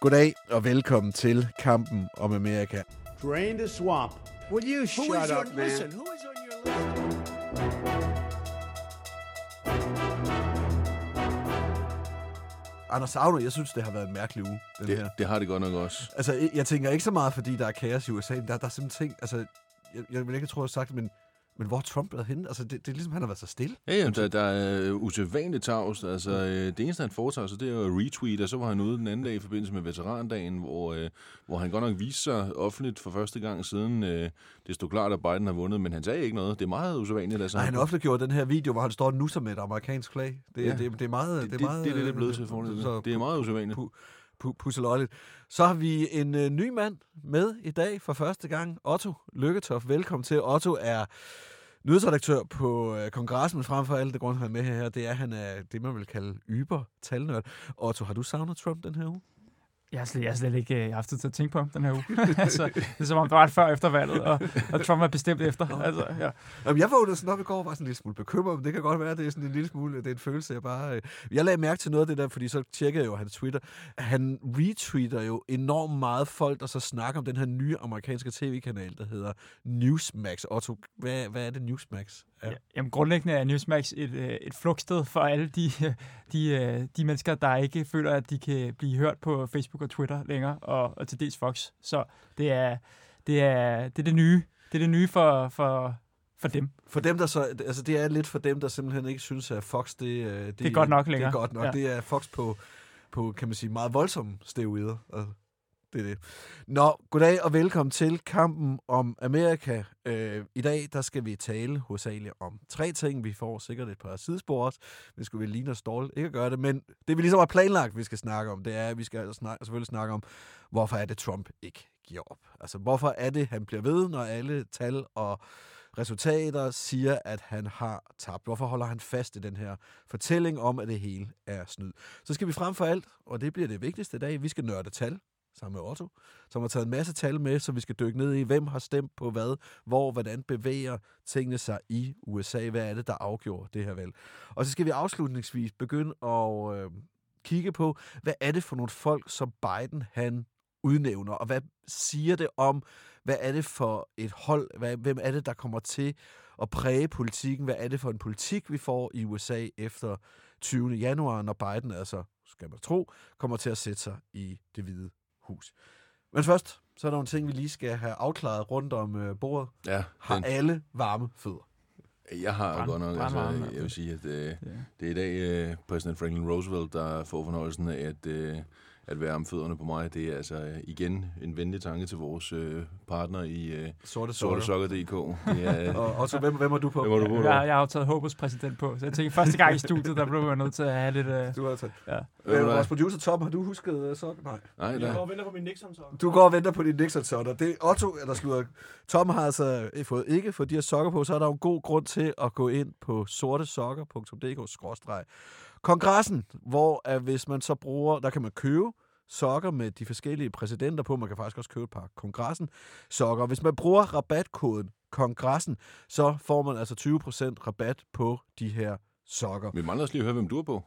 Goddag og velkommen til Kampen om Amerika. Drain the swamp. Will you Who shut is your, up, man? listen, who is on your list? Anders Agner, jeg synes, det har været en mærkelig uge, den her. Det, det har det godt nok også. Altså, jeg, jeg tænker ikke så meget, fordi der er kaos i USA, men der, der er simpelthen ting, altså, jeg, jeg vil ikke tro, jeg har sagt det, men, men hvor er Trump været henne? Altså, det, det er ligesom, han har været så stille. Ja, jamen, der, der er øh, usædvanligt tavs. Altså, øh, det eneste, han foretager sig, det er jo retweet, og så var han ude den anden dag i forbindelse med veterandagen, hvor, øh, hvor han godt nok viste sig offentligt for første gang siden øh, det stod klart, at Biden har vundet, men han sagde ikke noget. Det er meget usædvanligt. Altså, Nej, han offentliggjorde den her video, hvor han står nusser med et amerikansk flag. Det, Ja. ja. det, det, er meget... det, Det, det, er meget, det, det, det er blevet øh, til så- Det er meget usædvanligt. pu- pu- Så har vi en øh, ny mand med i dag for første gang. Otto Lykketoft, velkommen til. Otto er nyhedsredaktør på øh, kongressen, men frem for alt det grund, han er med her, det er, at han er det, man vil kalde yber talnørd. Otto, har du savnet Trump den her uge? Jeg har slet, jeg har slet ikke øh, haft tid til at tænke på den her uge. altså, det er som om, det var et før efter valget, og, og Trump er bestemt efter. Altså, ja. Jamen, jeg vågnede sådan op i går og var sådan en lille smule bekymret, men det kan godt være, det er sådan en lille smule, det er en følelse, jeg bare... Øh... Jeg lagde mærke til noget af det der, fordi så tjekkede jeg jo hans Twitter. Han retweeter jo enormt meget folk, der så snakker om den her nye amerikanske tv-kanal, der hedder Newsmax. Otto, hvad, hvad er det Newsmax? Ja. Jamen, grundlæggende er Newsmax et, øh, et flugtsted for alle de, de, øh, de mennesker, der ikke føler, at de kan blive hørt på Facebook og Twitter længere, og, og til dels Fox. Så det er det, er, det, er det nye. Det er det nye for, for, for dem. For dem, der så... Altså, det er lidt for dem, der simpelthen ikke synes, at Fox, det... øh, Det, Det er godt nok Det er længere. godt nok. Ja. Ja. Det er Fox på, på, kan man sige, meget voldsomme steroider. Altså, det er det. Nå, goddag og velkommen til Kampen om Amerika. Øh, I dag, der skal vi tale hovedsageligt om tre ting. Vi får sikkert et par sidespor også. Vi skulle vel ligne os ikke at gøre det, men det vi ligesom har planlagt, vi skal snakke om, det er, at vi skal snakke, selvfølgelig snakke om, hvorfor er det Trump ikke giver op. Altså, hvorfor er det, han bliver ved, når alle tal og resultater siger, at han har tabt. Hvorfor holder han fast i den her fortælling om, at det hele er snyd? Så skal vi frem for alt, og det bliver det vigtigste i dag, vi skal nørde tal sammen med Otto, som har taget en masse tal med, så vi skal dykke ned i, hvem har stemt på hvad, hvor, hvordan bevæger tingene sig i USA, hvad er det, der afgjorde det her valg. Og så skal vi afslutningsvis begynde at øh, kigge på, hvad er det for nogle folk, som Biden han udnævner, og hvad siger det om, hvad er det for et hold, hvad, hvem er det, der kommer til at præge politikken, hvad er det for en politik, vi får i USA efter 20. januar, når Biden altså, skal man tro, kommer til at sætte sig i det hvide hus. Men først, så er der nogle ting, vi lige skal have afklaret rundt om øh, bordet. Ja, Har den, alle varme fødder? jeg har Brand- godt nok, altså, brandvarme, jeg vil sige, at øh, Ja. det er i dag øh, præsident Franklin Roosevelt, der får fornøjelsen af at, øh, at være om fødderne på mig. Det er altså øh, igen en venlig tanke til vores øh, partner i øh, Sorte Sorte sokker. Sokker.dk. Det er, Og, og så, hvem, hvem er du på? Hvem er du på? Jeg, jeg har jo taget Håbers præsident på, så jeg tænker, første gang i studiet, der blev jeg nødt til at have lidt... Øh, Du har taget. ja. Øh, vores producer Tom, har du husket uh, sokker? Nej. Nej, Jeg der, går og venter på min Nixon så. Du går og venter på din Nixon sokker. Det er Otto, eller slutter. Tom har altså øh, fået ikke fået de her sokker på, så er der jo en god grund til at gå ind på sortesokker.dk Kongressen, hvor at hvis man så bruger, der kan man købe sokker med de forskellige præsidenter på. Man kan faktisk også købe et par kongressen sokker. Hvis man bruger rabatkoden kongressen, så får man altså 20% rabat på de her sokker. vi mangler også lige at høre, hvem du er på.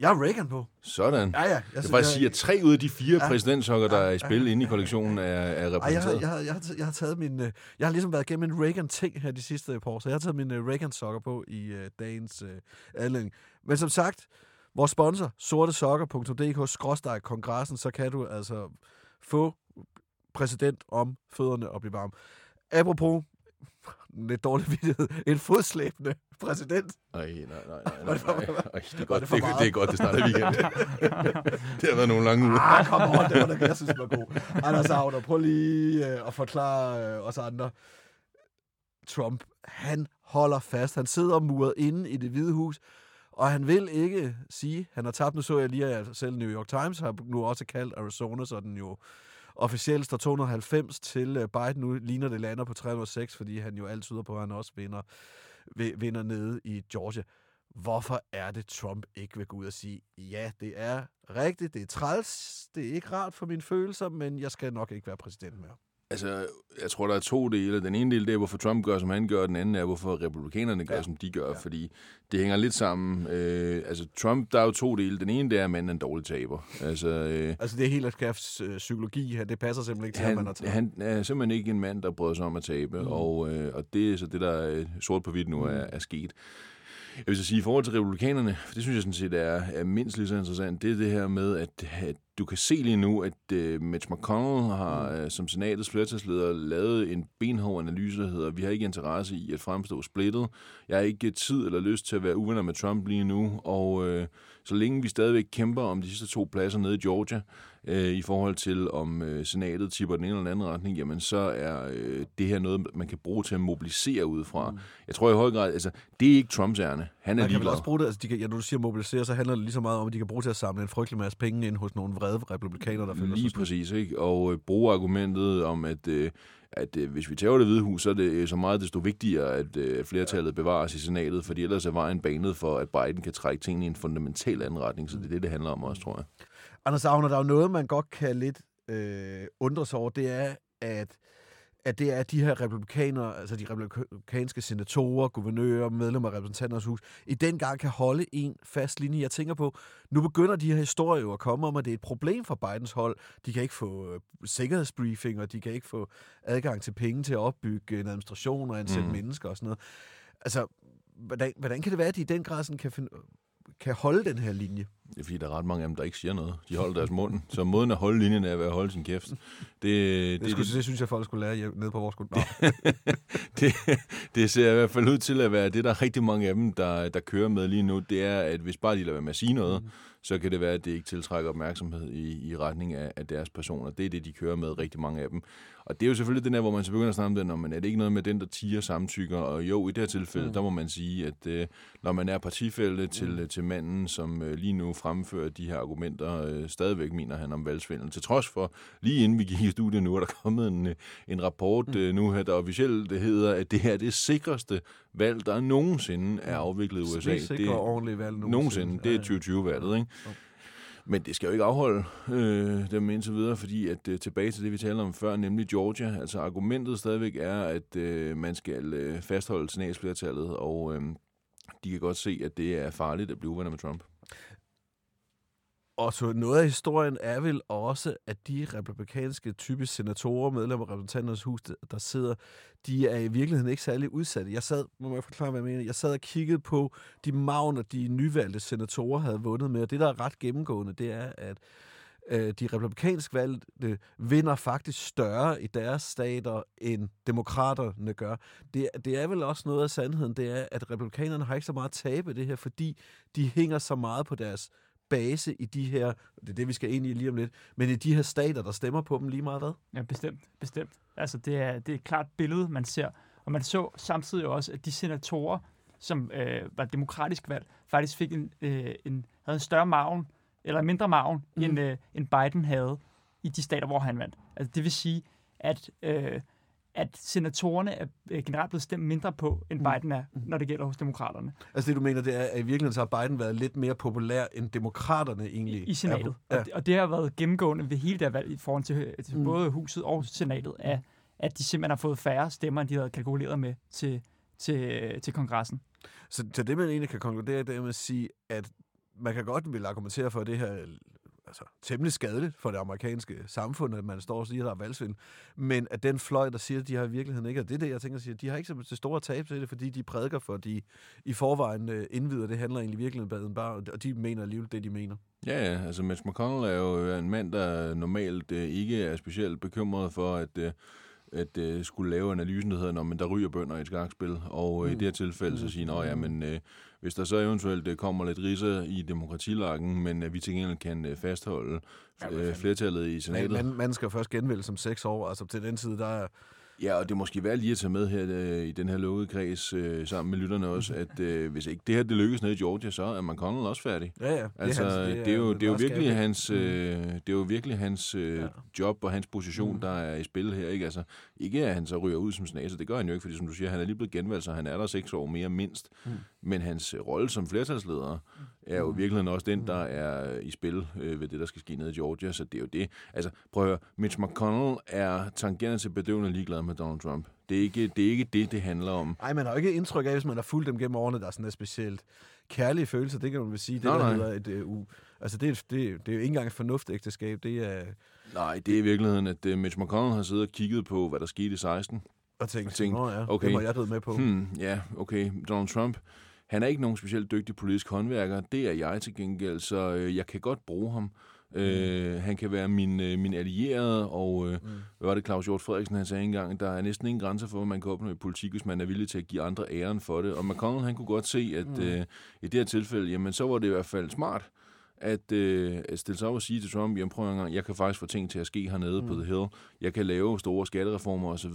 Jeg har Reagan på. Sådan. Ja, ja. Jeg, Jeg vil faktisk sige, at tre ud af de fire Ja. præsidentsokker, der er i spil Ja. inde i kollektionen, er, er Ej, jeg, har, repræsenteret. jeg, har, jeg, har, jeg har taget min... øh, Jeg har ligesom været igennem en Reagan-ting her de sidste par år, så jeg har taget min uh, Reagan-sokker på i uh, dagens uh, anledning. Men som sagt, vores sponsor, sortesokker.dk-kongressen, så kan du altså få præsident om fødderne og blive varm. Apropos, lidt dårlig vidtighed, en fodslæbende præsident. Ej, nej, nej, nej, nej, det for- nej. Ej, det er godt, det det, det er godt, det starter weekend. det har været nogle lange uger. Ah, kom on, det var da, jeg synes, det var god. Anders Agner, prøv lige øh, at forklare øh, os andre. Trump, han holder fast. Han sidder muret inde i det hvide hus, og han vil ikke sige, han har tabt. Nu så jeg lige, at selv New York Times har nu også kaldt Arizona, så den jo officielt står 290 til øh, Biden. Nu ligner det lander på 306, fordi han jo altid tyder på, at han også vinder, vinder nede i Georgia. Hvorfor er det, Trump ikke vil gå ud og sige, ja, det er rigtigt, det er træls, det er ikke rart for mine følelser, men jeg skal nok ikke være præsident mere. Altså, jeg tror, der er to dele. Den ene del det er, hvorfor Trump gør, som han gør, og den anden er, hvorfor republikanerne gør, Ja. som de gør, Ja. fordi det hænger lidt sammen. Øh, altså, Trump, der er jo to dele. Den ene, det er, at manden er en dårlig taber. Altså, øh, Altså, det er helt skafts øh, psykologi her. Det passer simpelthen ikke til, at man har han, taget. han er simpelthen ikke en mand, der bryder sig om at tabe, Mm. mm. og, øh, og det er så det, der øh, sort på hvidt nu er, er sket. Jeg vil så sige, i forhold til republikanerne, for det synes jeg sådan set er, er mindst lige så interessant, det er det her med, at, at du kan se lige nu, at uh, Mitch McConnell har øh, som senatets flertalsleder lavet en benhård analyse, der hedder, vi har ikke interesse i at fremstå splittet. Jeg har ikke tid eller lyst til at være uvenner med Trump lige nu, og uh, så længe vi stadigvæk kæmper om de sidste to pladser nede i Georgia, øh, i forhold til om øh, senatet tipper den ene eller den anden retning, jamen så er øh, det her noget, man kan bruge til at mobilisere udefra. Mm. Jeg tror i høj grad, altså det er ikke Trumps ærne. Han er Man kan vel også bruge det, altså de kan, ja, når du siger mobilisere, så handler det lige så meget om, at de kan bruge til at samle en frygtelig masse penge ind hos nogle vrede republikanere, der føler Lige sig præcis, ikke? Og øh, bruge argumentet om, at, øh, at øh, hvis vi tager det hvide hus, så er det øh, så meget desto vigtigere, at øh, flertallet bevares i senatet, fordi ellers er vejen banet for, at Biden kan trække tingene i en fundamental anden retning, så det er det, det handler om også, tror jeg. Anders Agner, der er jo noget, man godt kan lidt øh, undre sig over, det er, at, at det er de her republikanere, altså de republikanske senatorer, guvernører, medlemmer af repræsentanternes hus, i den gang kan holde en fast linje. Jeg tænker på, nu begynder de her historier jo at komme om, at det er et problem for Bidens hold. De kan ikke få øh, sikkerhedsbriefinger, de kan ikke få adgang til penge til at opbygge en administration og ansætte mm. Mm. mennesker og sådan noget. Altså, hvordan, hvordan kan det være, at de i den grad sådan kan, finde, kan holde den her linje? Det er fordi, der er ret mange af dem, der ikke siger noget. De holder deres mund. Så måden at holde linjen er ved at holde sin kæft. Det, det, Det, skulle, det synes jeg, folk skulle lære nede på vores skole. Det, det ser i hvert fald ud til at være det, der er rigtig mange af dem, der, der kører med lige nu. Det er, at hvis bare de lader være med at sige noget, mm. Så kan det være, at det ikke tiltrækker opmærksomhed i, i retning af, af deres personer. Det er det, de kører med, rigtig mange af dem. Og det er jo selvfølgelig den der, hvor man så begynder at snakke om det, når man er det ikke noget med den, der tiger samtykker. Og jo, i det her tilfælde, mm. der må man sige, at øh, når man er partifælde til, mm. til manden, som øh, lige nu fremfører de her argumenter, øh, stadigvæk mener han om valgsvindel. Til trods for, lige inden vi gik i studiet nu, er der kommet en, øh, en rapport øh, nu her, der officielt det hedder, at det her er det sikreste valg, der nogensinde er afviklet i USA. Det er sikre ordentlige valg Nogensinde. Det er Ja, ja. 2020-valget, ikke? Men det skal jo ikke afholde øh, dem indtil videre, fordi at øh, tilbage til det, vi talte om før, nemlig Georgia. Altså argumentet stadigvæk er, at øh, man skal øh, fastholde senatsflertallet, og øh, de kan godt se, at det er farligt at blive uvenner med Trump. Og så noget af historien er vel også, at de republikanske typisk senatorer, medlemmer af repræsentanternes hus, der- sidder, de er i virkeligheden ikke særlig udsatte. Jeg sad, må jeg forklare, hvad jeg mener, jeg sad og kiggede på de magner, de nyvalgte senatorer havde vundet med, og det, der er ret gennemgående, det er, at øh, de republikansk valgte vinder faktisk større i deres stater, end demokraterne gør. Det, det er vel også noget af sandheden, det er, at republikanerne har ikke så meget at tabe det her, fordi de hænger så meget på deres base i de her, det er det, vi skal ind i lige om lidt, men i de her stater, der stemmer på dem lige meget hvad? Ja, bestemt, bestemt. Altså, det er, det er et klart billede, man ser. Og man så samtidig også, at de senatorer, som øh, var demokratisk valg, faktisk fik en, øh, en, havde en større maven, eller en mindre maven, mm. end, øh, end Biden havde i de stater, hvor han vandt. Altså, det vil sige, at, øh, at senatorerne er øh, generelt blevet stemt mindre på, end Mhm. Biden er, når det gælder hos demokraterne Altså det, du mener, det er, at i virkeligheden så har Biden været lidt mere populær, end demokraterne egentlig i, i senatet. er. Ja. Og, det- og det har været gennemgående ved hele det valg i forhold til, til Mm. mm. både huset og senatet, at, at de simpelthen har fået færre stemmer, end de havde kalkuleret med til, til, til kongressen. Så, så det, man egentlig kan konkludere, det er med at sige, at man kan godt vil argumentere for, at det her er altså, temmelig skadeligt for det amerikanske samfund, at man står og siger, at der er valgsvindel. Men at den fløj, der siger, at de har i virkeligheden ikke, og det er det, jeg tænker at sige, de har ikke så store tab til det, fordi de prædiker for, de i forvejen øh, indvider, det handler egentlig i virkeligheden bare, og de mener alligevel det, de mener. Ja, ja, altså Mitch McConnell er jo en mand, der normalt øh, ikke er specielt bekymret for, at, øh, at øh, skulle lave analysen, der hedder, når man der ryger bønder i et skakspil, og øh, i Mm. det her tilfælde så sige, at ja, men øh, hvis der så eventuelt øh, kommer lidt riser i demokratilakken, men at vi til gengæld kan øh, fastholde Ja, øh, flertallet i senatet. Man, man skal først genvælge som seks år, altså til den tid, der er Ja, og det er måske værd lige at tage med her øh, i den her lukkede kreds øh, sammen med lytterne også, at øh, hvis ikke det her det lykkes nede i Georgia, så er McConnell også færdig. Ja, ja. Altså, det, hans- det, er jo, det er jo meget virkelig skabende. hans, øh, det er jo virkelig hans øh, Ja. job og hans position, Mm. der er i spil her. Ikke? Altså, ikke at han så ryger ud som snaser, det gør han jo ikke, fordi som du siger, han er lige blevet genvalgt, så han er der seks år mere mindst. Mm. Men hans rolle som flertalsleder er jo i virkeligheden også den, Mm. der er i spil øh, ved det, der skal ske nede i Georgia, så det er jo det. Altså, prøv at høre, Mitch McConnell er tangerende til bedøvende ligeglad med Donald Trump. Det er ikke det, er ikke det, det handler om. Ej, man har jo ikke indtryk af, hvis man har fulgt dem gennem årene, der er sådan et specielt kærlige følelser. Det kan man vel sige. Det, Nej, der nej. et, uh, altså det, er, det, det er jo ikke engang et fornuftægteskab. Det er Nej, det er i virkeligheden, at øh, Mitch McConnell har siddet og kigget på, hvad der skete i 16, at tænke, Og tænke, Nå, ja, okay. det må jeg ride med på. Hmm, ja, okay. Donald Trump, han er ikke nogen specielt dygtig politisk håndværker. Det er jeg til gengæld, så øh, jeg kan godt bruge ham. Øh, han kan være min, øh, min allierede, og øh, Mm. hvad var det Claus Hjort Frederiksen, han sagde engang, der er næsten ingen grænser for, hvad man kan opnå i politik, hvis man er villig til at give andre æren for det. Og McConnell, han kunne godt se, at Mm. øh, i det her tilfælde, jamen så var det i hvert fald smart, at, øh, at stille sig op og sige til Trump, jamen prøv en gang, jeg kan faktisk få ting til at ske hernede mm. på. The Hill. Jeg kan lave store skattereformer osv.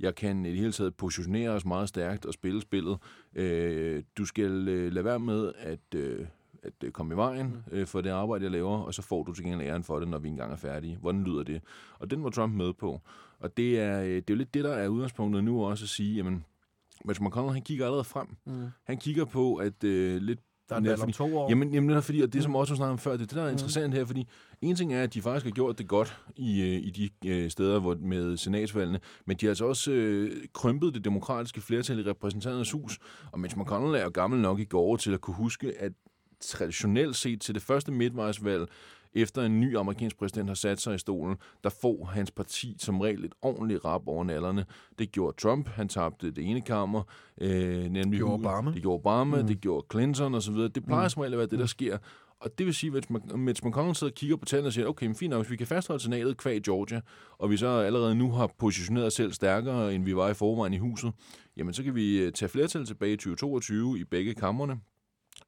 Jeg kan i det hele taget positionere os meget stærkt og spille spillet. Øh, du skal øh, lade være med at, øh, at øh, komme i vejen øh, for det arbejde, jeg laver, og så får du til gengæld æren for det, når vi engang er færdige. Hvordan lyder det? Og den var Trump med på. Og det er, øh, det er jo lidt det, der er udgangspunktet nu også at sige, jamen, Mitch McConnell, han kigger allerede frem. Mm. Han kigger på, at øh, lidt Der er valg om to år. Jamen, jamen det er fordi, og det som også snakkede om før, det er det, der er Mm. interessant her, fordi en ting er, at de faktisk har gjort det godt i, øh, i de øh, steder hvor, med senatsvalgene, men de har altså også øh, krympet det demokratiske flertal i repræsentanternes hus, og Mitch McConnell er jo gammel nok i går til at kunne huske, at traditionelt set til det første midtvejsvalg, efter en ny amerikansk præsident har sat sig i stolen, der får hans parti som regel et ordentligt rap over nallerne. Det gjorde Trump, han tabte det ene kammer, øh, nemlig Gjorde Obama. Det gjorde Obama, Mm. mm. det gjorde Clinton osv. Det plejer Mm. som regel at være det, der sker. Og det vil sige, at Mitch McConnell sidder og kigger på tallene og siger, okay, men fint nok, hvis vi kan fastholde senatet kvæg Georgia, og vi så allerede nu har positioneret os selv stærkere, end vi var i forvejen i huset, jamen så kan vi øh, tage flertal tilbage i 2022 i begge kammerne.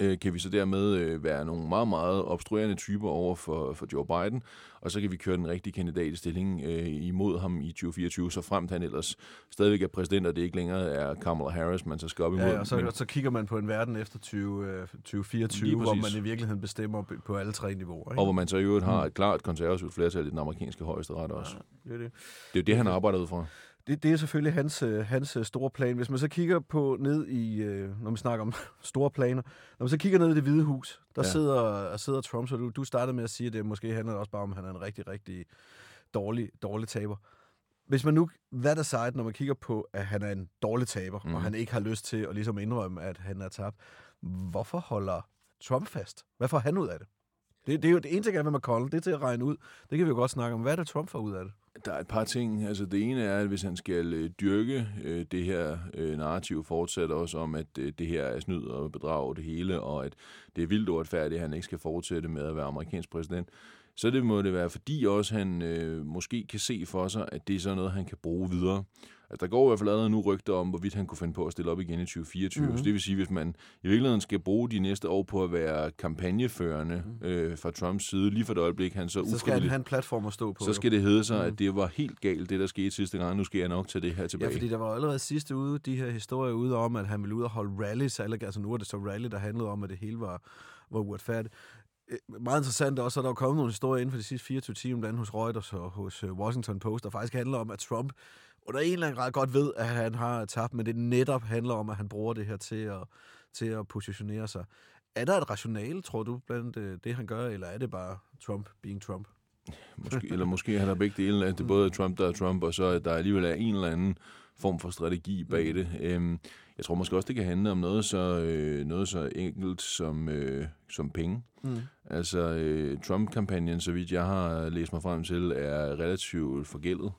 Øh, kan vi så dermed øh, være nogle meget, meget obstruerende typer over for, for Joe Biden, og så kan vi køre den rigtige kandidat i stilling øh, imod ham i 2024, så fremt han ellers stadigvæk er præsident, og det ikke længere er Kamala Harris, man så skal op imod. Ja, og så, Men- og så kigger man på en verden efter 20, øh, 2024, Lige hvor man i virkeligheden bestemmer på- alle tre niveauer. Ikke? Og hvor man så i øvrigt har Mm. et klart konservativt flertal i den amerikanske højesteret også. Ja, det er det. Det er jo det, han arbejder ud fra. Det, det er selvfølgelig hans, øh, hans øh, store plan. Hvis man så kigger på ned i, øh, når vi snakker om store planer, når man så kigger ned i det hvide hus, der Ja. sidder, sidder Trump, så du, du startede med at sige, at det måske handler også bare om, at han er en rigtig, rigtig dårlig, dårlig taber. Hvis man nu, that aside, når man kigger på, at han er en dårlig taber, mm. Mhm. og han ikke har lyst til at ligesom indrømme, at han er tabt, hvorfor holder Trump fast? Hvad får han ud af det? Det, det er jo det ene ting, er, hvad McConnell, det er til at regne ud. Det kan vi jo godt snakke om. Hvad er det, Trump får ud af det? Der er et par ting. Altså det ene er, at hvis han skal øh, dyrke øh, det her øh, narrativ fortsætter også om, at øh, det her er snyd og bedrag det hele, og at det er vildt uretfærdigt, at han ikke skal fortsætte med at være amerikansk præsident, så det må det være, fordi også han øh, måske kan se for sig, at det er sådan noget, han kan bruge videre. Altså, der går i hvert fald allerede nu rygter om, hvorvidt han kunne finde på at stille op igen i 2024. Mhm. Mm-hmm. Så det vil sige, hvis man i virkeligheden skal bruge de næste år på at være kampagneførende øh, fra Trumps side, lige for det øjeblik, han så. Så skal han have en platform at stå på. så jo. skal det hedde sig, Mm. at det var helt galt, det der skete sidste gang. Nu skal jeg nok tage det her Ja, tilbage. fordi der var jo allerede sidste ude, de her historier ude om, at han ville ud og holde rallies. Altså nu er det så rally, der handlede om, at det hele var, var uretfærdigt. Øh, Meget interessant også, at der er kommet nogle historier inden for de sidste 24 timer, blandt andet hos Reuters og hos øh, Washington Post, der faktisk handler om, at Trump under en eller anden grad godt ved, at han har tabt, men det netop handler om, at han bruger det her til at, til at positionere sig. Er der et rationale, tror du, blandt øh, det, han gør, eller er det bare Trump being Trump? Måske, eller måske har der begge dele, at det både er Trump, der er Trump, og så at der alligevel er en eller anden form for strategi bag det. Øhm, jeg tror måske også, det kan handle om noget så, øh, noget så enkelt som, øh, som penge. Mm. Altså, øh, Trump-kampagnen, så vidt jeg har læst mig frem til, er relativt forgældet.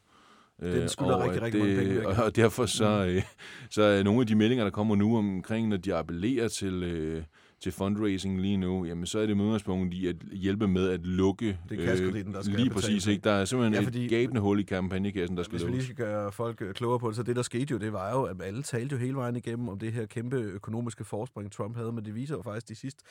Den skylder og rigtig, rigtig mange det- penge væk. Og, derfor så, øh, så er nogle af de meldinger, der kommer nu omkring, når de appellerer til, øh, til fundraising lige nu, jamen så er det med udgangspunkt i at hjælpe med at lukke Det er kaskreditten, der skal lige præcis. Ikke? Der er simpelthen Ja, fordi- et gabende hul i kampagnekassen, der skal Hvis vi lige skal gøre folk øh, klogere på det, så det, der skete jo, det var jo, at alle talte jo hele vejen igennem om det her kæmpe økonomiske forspring, Trump havde, men det viser jo faktisk de sidste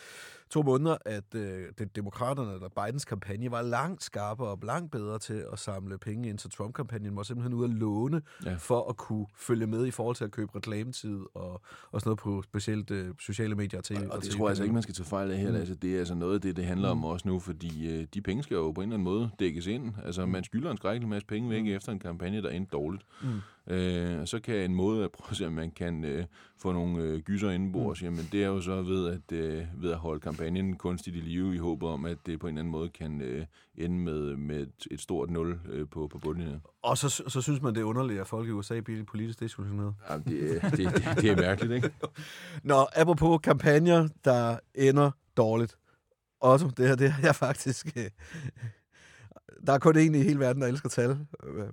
to måneder, at øh, det, demokraterne, eller Bidens kampagne, var langt skarpere og langt bedre til at samle penge ind, så Trump-kampagnen var simpelthen ude at låne Ja. for at kunne følge med i forhold til at købe reklametid og, og sådan noget på specielt øh, sociale medier og TV. Og det tror jeg altså ikke, man skal tage fejl af her. Mm. Altså, det er altså noget af det, det handler om også nu, fordi øh, de penge skal jo på en eller anden måde dækkes ind. Altså, man skylder en skrækkelig masse penge væk efter en kampagne, der endte dårligt. Mm. Øh, og så kan en måde at prøve at se, om man kan øh, få nogle øh, gyser indenbords, mm. jamen det er jo så ved at, øh, ved at holde kampagnen kunstigt i live i håbet om, at det på en eller anden måde kan øh, ende med, med et, et stort nul øh, på, på bundlinjen. Og så, så synes man, det er underligt, at folk i USA bliver politisk desillusioneret. Jamen, det, det, det, det er mærkeligt, ikke? Nå, apropos kampagner, der ender dårligt. Otto, det her, det har jeg faktisk... øh, Der er kun en i hele verden, der elsker tal.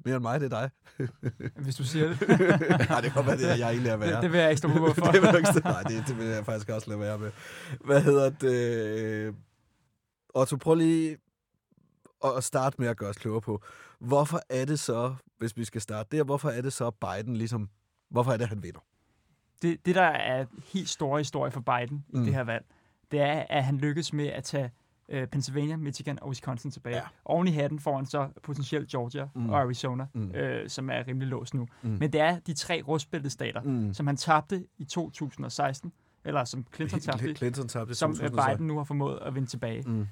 Mere end mig, det er dig. Hvis du siger det. Nej, det kan godt være, det er jeg egentlig er værre. det, det vil jeg ikke stå på hvorfor. det vil ikke Nej, det, det vil jeg faktisk også lade være med. Hvad hedder det? øh, Otto, prøv lige at starte med at gøre os klogere på, hvorfor er det så, hvis vi skal starte der, hvorfor er det så Biden ligesom, hvorfor er det, han vinder? det, det, der er helt store historie for Biden i Mm. det her valg, det er, at han lykkes med at tage øh, Pennsylvania, Michigan og Wisconsin tilbage. Ja. Oven i hatten får han så potentielt Georgia Mm. og Arizona, Mm. øh, som er rimelig låst nu. Mm. Men det er de tre rustbæltestater, Mm. som han tabte i 2016, eller som Clinton tabte, Clinton tabte som øh, 2016. Biden nu har formået at vinde tilbage. Mm.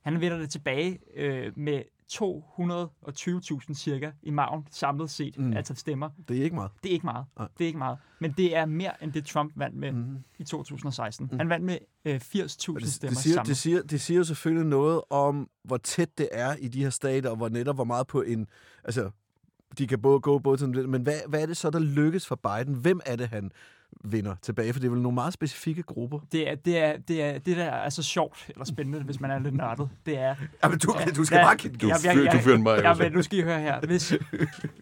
Han vinder det tilbage øh, med 220.000 cirka i maven samlet set, Mm. altså stemmer. Det er ikke meget. Det er ikke meget. Nej. Det er ikke meget. Men det er mere end det, Trump vandt med Mm. i 2016. Mm. Han vandt med øh, 80.000 Det, stemmer det, siger, sammen. det, siger, det siger jo selvfølgelig noget om, hvor tæt det er i de her stater, og hvor netop hvor meget på en... Altså, de kan både gå både til... Men hvad, hvad er det så, der lykkes for Biden? Hvem er det, han vinder tilbage? For det er vel nogle meget specifikke grupper. Det er, det, er, det, er, det, der er så sjovt eller spændende, hvis man er lidt nørdet, det er... Jamen, du, du skal Ja, bare kigge. Du fyr- du fyrer den bare af, Ja, altså. men nu skal I høre her. Hvis,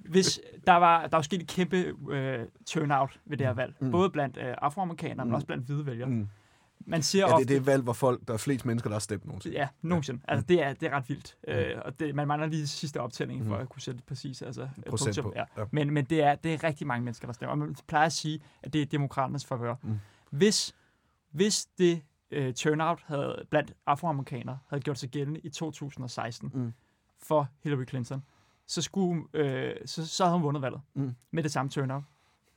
hvis der var der var sket et kæmpe øh, turnout ved det her valg, mm. både blandt øh, afroamerikanere, Mm. men også blandt hvide vælgere. Mm. Man siger Ja, det ofte... er det valg, hvor folk, der er flest mennesker, der har stemt nogensinde. Ja, nogensinde. Altså, det er, det er ret vildt. Øh, og det, man mangler lige sidste optælling for Mm. at kunne sætte det præcis. Altså, Procent punktum. på. Ja. Ja. Men, men det, er, det er rigtig mange mennesker, der stemmer. Og man plejer at sige, at det er demokraternes favør. Mm. Hvis, hvis det øh, turnout havde, blandt afroamerikanere havde gjort sig gældende i 2016 Mm. for Hillary Clinton, så, skulle, øh, så, så havde hun vundet valget Mm. med det samme turnout.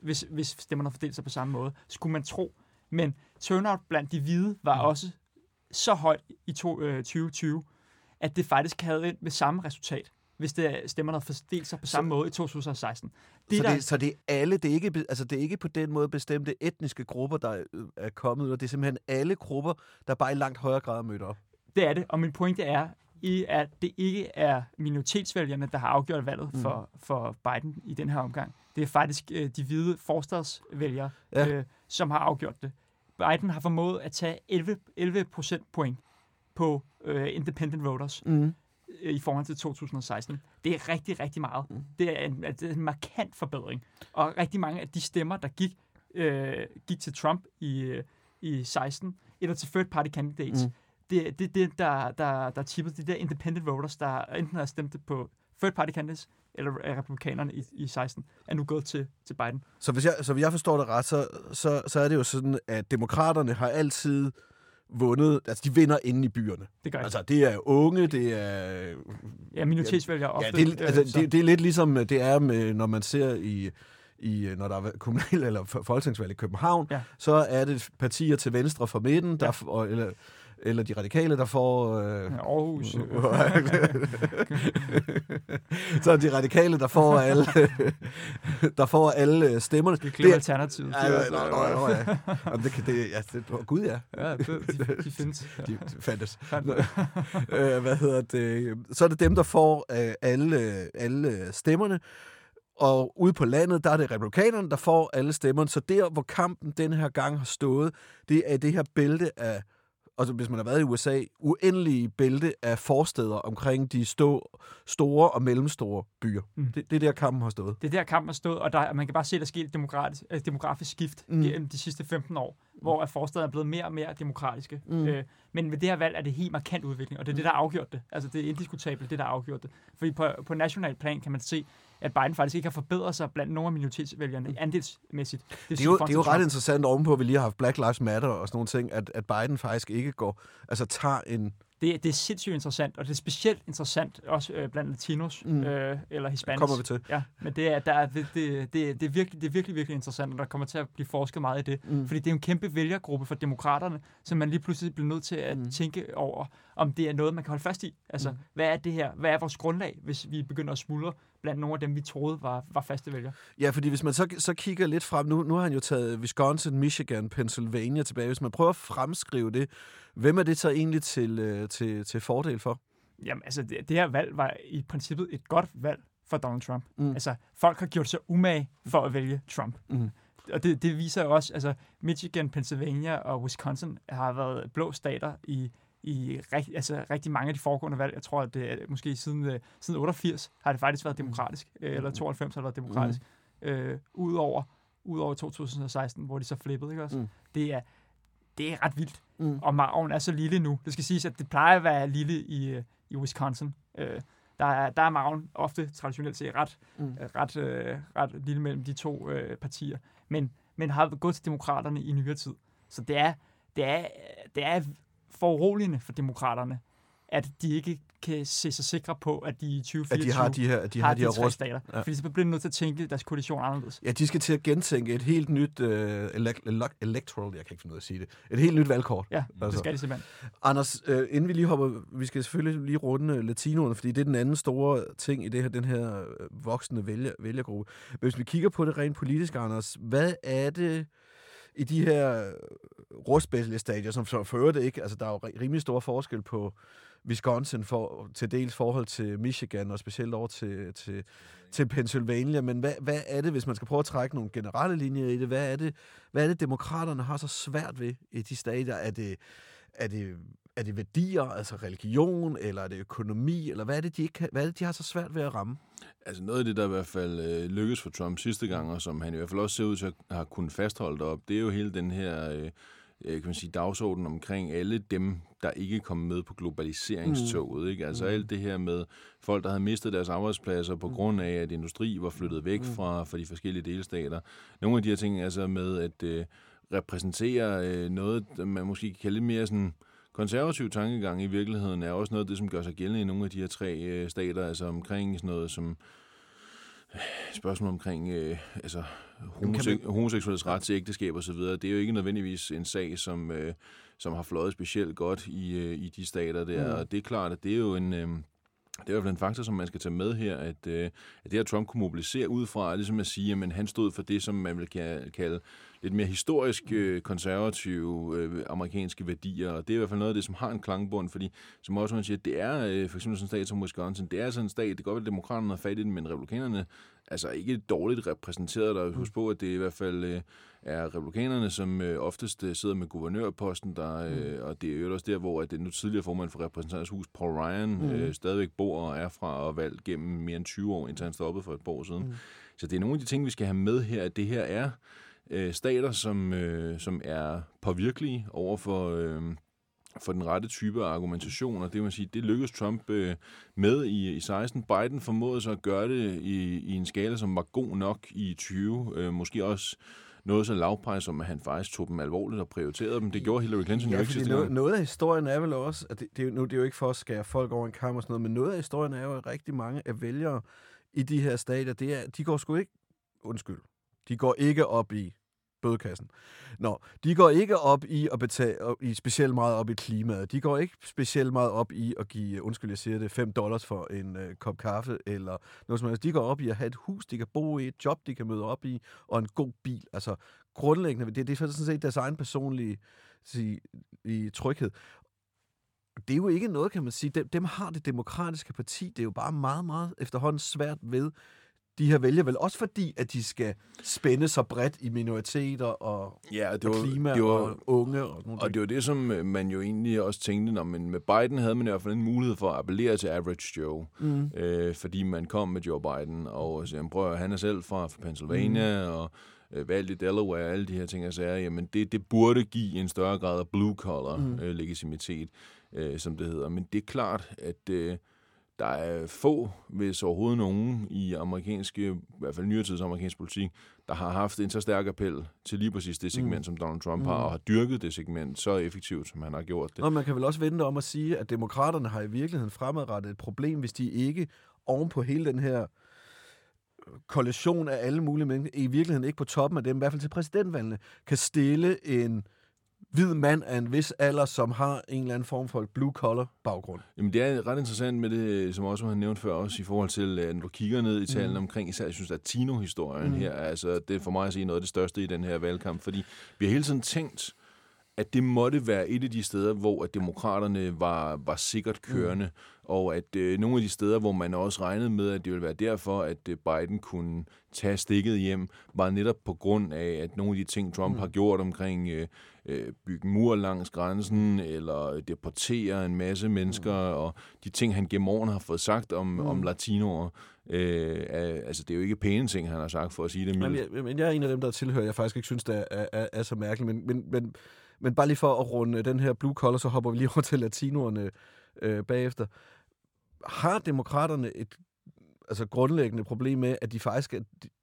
Hvis, hvis stemmerne fordelte sig på samme måde, skulle man tro. Men turnout blandt de hvide var Mm. også så højt i to, øh, 2020, at det faktisk havde endt med samme resultat, hvis det stemmerne havde fordelt sig på Så- samme måde i 2016. Det, så, der, det, så det er alle, det er, ikke, altså det er ikke på den måde bestemte etniske grupper, der er- er kommet ud, og det er simpelthen alle grupper, der bare i langt højere grad er mødt op. det er det, og min pointe er, i at det ikke er minoritetsvælgerne, der har afgjort valget Mm. for, for Biden i den her omgang. Det er faktisk øh, de hvide forstadsvælgere, Ja. øh, som har afgjort det. Biden har formået at tage 11, 11 procentpoint på øh, independent voters Mm. øh, i forhold til 2016. Det er rigtig, rigtig meget. Mm. Det er en, det er en markant forbedring. Og rigtig mange af de stemmer, der gik, øh, gik til Trump i, øh, i 16, eller til third party candidates, Mm. det, det, det der, der, der er tippet, det er der independent voters, der enten har stemt på third party candidates, eller øh, republikanerne i, i 16, er nu gået til, til Biden. Så hvis jeg, så hvis jeg forstår det ret, så, så, så er det jo sådan, at demokraterne har altid vundet, altså de vinder inde i byerne. Det gør jeg. Altså det er unge, det er... ja, minoritetsvælgere ofte. Ja, det, er, øh, altså, så- det, det er lidt ligesom det er, med, når man ser i, i når der er kommunal eller fo- folketingsvalg i København, Ja. så er det partier til venstre for midten, der, Ja. og, eller, eller de radikale, der får... Øh, Ja, Aarhus. Øh, så er de radikale, der får alle, der får alle øh, stemmerne. det glemmer Alternativet. Ja, ja, nå, nå, ja. Jamen, det, kan- det, ja, det, oh, gud ja, Ja, det, de, de findes. De, de fandtes. Fandt- øh, hvad hedder det? Så er det dem, der får øh, alle, alle stemmerne. Og ude på landet, der er det republikanerne, der får alle stemmerne. Så der, hvor kampen den her gang har stået, det er det her bælte af, altså hvis man har været i USA, uendelige bælte af forsteder omkring de stå, store og mellemstore byer. Mm. Det, det er der, kampen har stået. Det er der kampen har stået, og der, man kan bare se, at der er sket et demokratisk, et demografisk skift Mm. mm. gennem de sidste 15 år. hvor at forstederne er blevet mere og mere demokratiske. Mm. Øh, men ved det her valg er det helt markant udvikling, og det er det, der har afgjort det. Altså det er indiskutabelt, det der har afgjort det. Fordi på, på national plan kan man se, at Biden faktisk ikke har forbedret sig blandt nogle af minoritetsvælgerne andelsmæssigt. Det er jo, det er jo ret interessant ovenpå, at vi lige har haft Black Lives Matter og sådan nogle ting, at, at Biden faktisk ikke går, altså tager en det, det er sindssygt interessant, og det er specielt interessant også øh, blandt latinos mm. øh, eller hispanics. Kommer vi til. Ja, men det er, der er, det, det, det, det, er virkelig, det er virkelig, virkelig interessant, og der kommer til at blive forsket meget i det. Mm. Fordi det er en kæmpe vælgergruppe for demokraterne, som man lige pludselig bliver nødt til at mm. tænke over, om det er noget, man kan holde fast i. Altså, mm. hvad er det her? Hvad er vores grundlag, hvis vi begynder at smuldre blandt nogle af dem, vi troede var, var faste vælgere? Ja, fordi hvis man så, så kigger lidt frem, nu, nu har han jo taget Wisconsin, Michigan, Pennsylvania tilbage. Hvis man prøver at fremskrive det, hvem er det så egentlig til, øh, til, til fordel for? Jamen, altså, det, det her valg var i princippet et godt valg for Donald Trump. Mm. Altså, folk har gjort sig umage for at vælge Trump. Mm. Og det, det viser jo også, altså, Michigan, Pennsylvania og Wisconsin har været blå stater i i rigt, altså, rigtig mange af de foregående valg. Jeg tror, at det er måske siden, uh, siden 88 har det faktisk været mm. demokratisk, mm. eller 92 har det været demokratisk. Mm. Øh, Udover udover 2016, hvor de så flippede, ikke også? Mm. Det er det er ret vildt. Mm. Og marven er så lille nu. Det skal siges, at det plejer at være lille i, øh, i Wisconsin. Øh, der, er, der er marven ofte traditionelt set ret, mm. Øh, ret, øh, ret lille mellem de to øh, partier. Men, men har gået til demokraterne i nyere tid. Så det er, det er, det er foruroligende for demokraterne, at de ikke kan se sig sikre på, at de i 2024 at de har de her, de har, har de, her tre stater. Ja. Fordi så bliver de nødt til at tænke deres koalition anderledes. Ja, de skal til at gentænke et helt nyt uh, elect- elect- electoral, jeg kan ikke finde ud af at sige det, et helt nyt valgkort. Ja, altså. det skal de simpelthen. Anders, uh, inden vi lige hopper, vi skal selvfølgelig lige runde latinoerne, fordi det er den anden store ting i det her, den her voksende vælger, vælgergruppe. Men hvis vi kigger på det rent politisk, Anders, hvad er det, i de her øh, rustbælgestadier, som for øvrigt ikke, altså der er jo rimelig stor forskel på Wisconsin for, til dels forhold til Michigan, og specielt over til, til, til Pennsylvania. Men hvad, hvad er det, hvis man skal prøve at trække nogle generelle linjer i det, hvad er det, hvad er det demokraterne har så svært ved i de stadier? Er det, er det, er det værdier, altså religion, eller er det økonomi, eller hvad er det, de, ikke, hvad er det, de har så svært ved at ramme? Altså noget af det, der i hvert fald øh, lykkedes for Trump sidste gang, og som han i hvert fald også ser ud til at have kunnet fastholde op, det er jo hele den her øh, øh, kan man sige, dagsorden omkring alle dem, der ikke kom med på globaliseringstoget. Mm. Ikke? Altså mm. alt det her med folk, der havde mistet deres arbejdspladser på mm. grund af, at industri var flyttet væk mm. fra, fra de forskellige delstater. Nogle af de her ting, altså med at øh, repræsentere øh, noget, man måske kan kalde lidt mere sådan konservativ tankegang i virkeligheden, er også noget af det, som gør sig gældende i nogle af de her tre øh, stater, altså omkring sådan noget som spørgsmål omkring øh, altså, homose- homoseksuelles ret til ægteskab og så videre, det er jo ikke nødvendigvis en sag, som, øh, som har fløjet specielt godt i, øh, i de stater der. Mm. Og det er klart, at det er jo en... Øh, det er i hvert fald en faktor, som man skal tage med her, at, øh, at det her Trump kunne mobilisere ud fra, er ligesom at sige, at han stod for det, som man vil kalde lidt mere historisk øh, konservative øh, amerikanske værdier, og det er i hvert fald noget af det, som har en klangbund, fordi som også man siger, det er øh, for eksempel sådan en stat som Wisconsin, det er sådan en stat, det går godt at demokraterne har fat i den, men republikanerne altså ikke dårligt repræsenteret der. Husk på, at det i hvert fald øh, er republikanerne, som øh, oftest øh, sidder med guvernørposten, der, øh, mm. og det er jo også der, hvor at det nu tidligere formand for repræsentanternes hus, Paul Ryan, mm. øh, stadigvæk bor og er fra og valgt gennem mere end 20 år, indtil han stoppede for et par år siden. Mm. Så det er nogle af de ting, vi skal have med her, at det her er øh, stater, som, øh, som er påvirkelige over for... Øh, for den rette type af argumentation, og det vil sige, det lykkedes Trump øh, med i, i 16. Biden formåede så at gøre det i, i en skala, som var god nok i 20, øh, måske også noget så lavpræs, som at han faktisk tog dem alvorligt og prioriterede dem. Det gjorde Hillary Clinton ja, jo ikke sidste noget, noget af historien er vel også, at det, det, er, nu, det er jo ikke for at skære folk over en kamp og sådan noget, men noget af historien er jo, at rigtig mange af vælgere i de her stater, det er, de går sgu ikke, undskyld, de går ikke op i bødekassen. Nå, de går ikke op i at betale i specielt meget op i klimaet. De går ikke specielt meget op i at give, undskyld, jeg siger det, 5 dollars for en øh, kop kaffe eller noget som helst. De går op i at have et hus, de kan bo i, et job, de kan møde op i, og en god bil. Altså grundlæggende, det, det er sådan set deres egen personlige sige, i tryghed. Det er jo ikke noget, kan man sige, dem, dem har det demokratiske parti, det er jo bare meget, meget efterhånden svært ved de her vælger vel også fordi, at de skal spænde så bredt i minoriteter og, ja, det var, og klima det var, og unge. Og, nogle og det var det, som øh, man jo egentlig også tænkte, når man med Biden havde man i hvert fald en mulighed for at appellere til average Joe, mm. øh, fordi man kom med Joe Biden, og så, prøver, han er selv fra, fra Pennsylvania, mm. og øh, valgt i Delaware, alle de her ting og sager, jamen det, det burde give en større grad af blue-collar Mm. øh, legitimitet, øh, som det hedder. Men det er klart, at øh, der er få, hvis overhovedet nogen, i amerikanske, i hvert fald nyere tids amerikansk politik, der har haft en så stærk appel til lige præcis det segment, Mm. som Donald Trump Mm. har, og har dyrket det segment så effektivt, som han har gjort det. Og man kan vel også vente om at sige, at demokraterne har i virkeligheden fremadrettet et problem, hvis de ikke oven på hele den her koalition af alle mulige mennesker, i virkeligheden ikke på toppen af dem, i hvert fald til præsidentvalgene, kan stille en hvid mand af en vis alder, som har en eller anden form for blue-collar baggrund. Jamen, det er ret interessant med det, som også har nævnt før, også i forhold til, øh, når du kigger ned i talen Mm. omkring, især, jeg synes, at Tino-historien Mm. her, altså, det er for mig at sige noget af det største i den her valgkamp, fordi vi har hele tiden tænkt, at det måtte være et af de steder, hvor at demokraterne var, var sikkert kørende, mm. og at øh, nogle af de steder, hvor man også regnede med, at det ville være derfor, at øh, Biden kunne tage stikket hjem, var netop på grund af, at nogle af de ting, Trump mm. har gjort omkring øh, øh, bygge mur langs grænsen, eller deportere en masse mennesker, mm. og de ting, han gennem årene har fået sagt om, Mm. om latinoer, øh, altså det er jo ikke pæne ting, han har sagt, for at sige det Men jeg, men jeg er en af dem, der tilhører, jeg faktisk ikke synes, det er, er, er så mærkeligt. Men, men, men, men bare lige for at runde den her blue collar, så hopper vi lige over til latinoerne øh, bagefter. Har demokraterne et altså grundlæggende problem med, at de faktisk, er,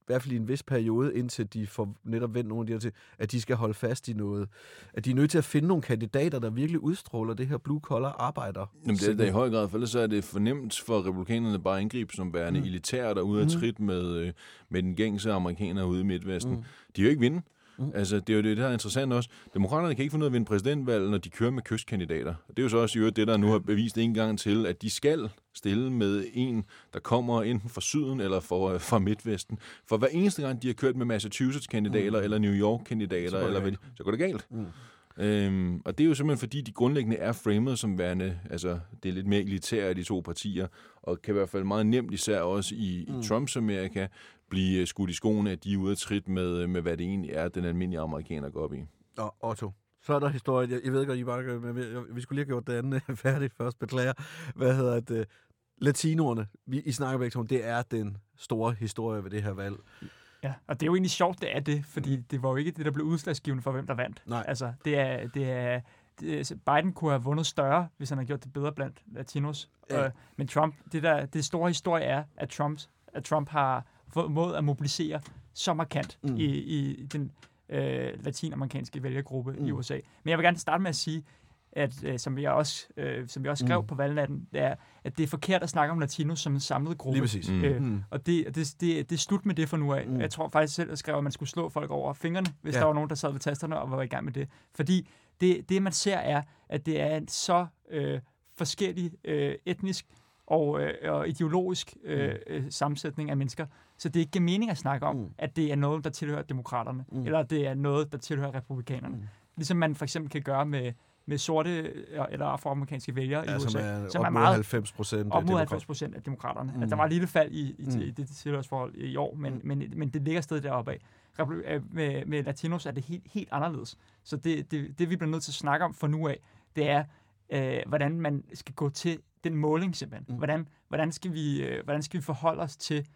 i hvert fald i en vis periode, indtil de får netop vendt nogle af de her til, at de skal holde fast i noget. At de er nødt til at finde nogle kandidater, der virkelig udstråler det her blue collar arbejder. Jamen, det er da i høj grad, for ellers så er det fornemt for republikanerne bare at angribe som værende Mm. elitært og ude af Mm. trit med, øh, med den gængse amerikaner ude i Midtvesten. Mm. Mm. De kan jo ikke vinde. Mm. Altså, det er jo det, der er interessant også. Demokraterne kan ikke finde ud af at vinde præsidentvalg, når de kører med kystkandidater. Og det er jo så også i øvrigt det, der nu har bevist en gang til, at de skal stille med en, der kommer enten fra syden eller fra, fra Midtvesten. For hver eneste gang, de har kørt med Massachusetts-kandidater mm. eller New York-kandidater, Så eller de, så går det galt. Mm. Øhm, og det er jo simpelthen fordi, de grundlæggende er framet som værende, altså det er lidt mere elitære af de to partier, og kan i hvert fald meget nemt, især også i, mm. i Trumps Amerika, blive øh, skudt i skoene, at de er ude af trit med, med, hvad det egentlig er, den almindelige amerikaner går op i. Nå, Otto. Så er der historien. Jeg, jeg ved godt, I bare gør, men vi, vi skulle lige have gjort det andet færdigt først. Beklager. Hvad hedder det? Latinoerne, vi, I snakker begge om, det er den store historie ved det her valg. Ja, og det er jo egentlig sjovt, det er det, fordi det var jo ikke det, der blev udslagsgivende for, hvem der vandt. Nej. Altså, det er, det er, det, altså, Biden kunne have vundet større, hvis han havde gjort det bedre blandt latinos. Ja. Øh, men Trump, det, der, det store historie er, at, Trumps, at Trump har formået at mobilisere så markant Mm. i, i den øh, latinamerikanske vælgergruppe Mm. i USA. Men jeg vil gerne starte med at sige, at øh, som jeg også, øh, som jeg også skrev Mm. på valgnatten, det er, at det er forkert at snakke om latinos som en samlet gruppe. Lige præcis. Mm. Øh, Mm. og det, det, det, det er slut med det for nu af. Mm. Jeg tror faktisk selv, at skrev, at man skulle slå folk over fingrene, hvis ja. der var nogen, der sad ved tasterne og var i gang med det. Fordi det, det man ser er, at det er en så øh, forskellig øh, etnisk og, øh, og ideologisk øh, øh, sammensætning af mennesker. Så det er ikke mening at snakke om, Mm. mm. at det er noget, der tilhører demokraterne, Mm. mm. eller det er noget, der tilhører republikanerne. Mm. Mm. Ligesom man for eksempel kan gøre med, med sorte øh, eller afroamerikanske vælgere Ja, i som USA. er som er meget- 90 procent. 90 procent af demokraterne. Mm. Mm. At der var et lille fald i, i, Mm. mm. i det tilhørsforhold i år, men, Mm. mm. men, men det ligger stadig deroppe af. Med, med latinos er det helt, helt anderledes. Så det, det, det, vi bliver nødt til at snakke om fra nu af, det er, øh, hvordan man skal gå til den måling simpelthen. Mm. Hvordan, hvordan, skal vi, øh, hvordan skal vi forholde os til,